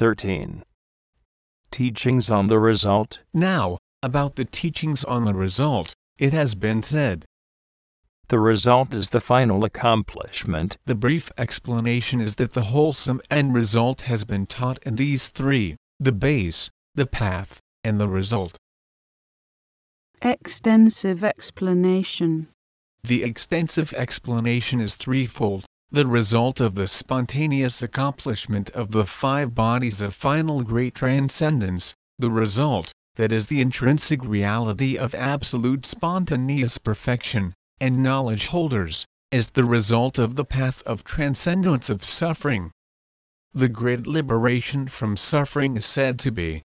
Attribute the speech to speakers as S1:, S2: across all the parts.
S1: 13. Teachings on the result.
S2: Now, about the teachings on the result, it has been said.
S1: The result is the final accomplishment.
S2: The brief explanation is that the wholesome end result has been taught in these three the base, the path, and the result.
S3: Extensive explanation.
S2: The extensive explanation is threefold the result of the spontaneous accomplishment of the five bodies of final great transcendence, the result, that is the intrinsic reality of absolute spontaneous perfection, and knowledge holders, is the result of the path of transcendence of suffering. The great liberation from suffering is said to be.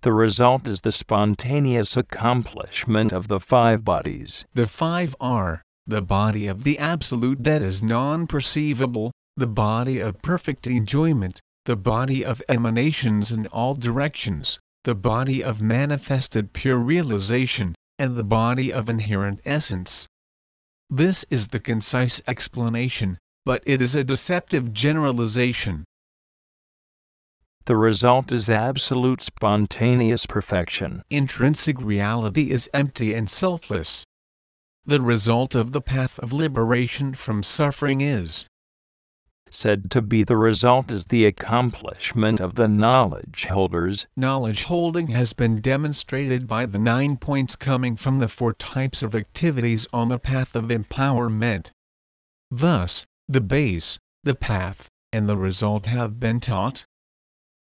S1: The result is the spontaneous accomplishment of the five bodies.
S2: The five are the body of the Absolute that is non perceivable, the body of perfect enjoyment, the body of emanations in all directions, the body of manifested pure realization, and the body of inherent essence. This is the concise explanation, but it is a deceptive generalization.
S1: The result is absolute spontaneous perfection.
S2: Intrinsic reality is empty and selfless the result of the path of liberation from suffering is
S1: said to be the result is the accomplishment of the knowledge holders.
S2: Knowledge holding has been demonstrated by the nine points coming from the four types of activities on the path of empowerment. Thus, the base, the path, and the result have been taught.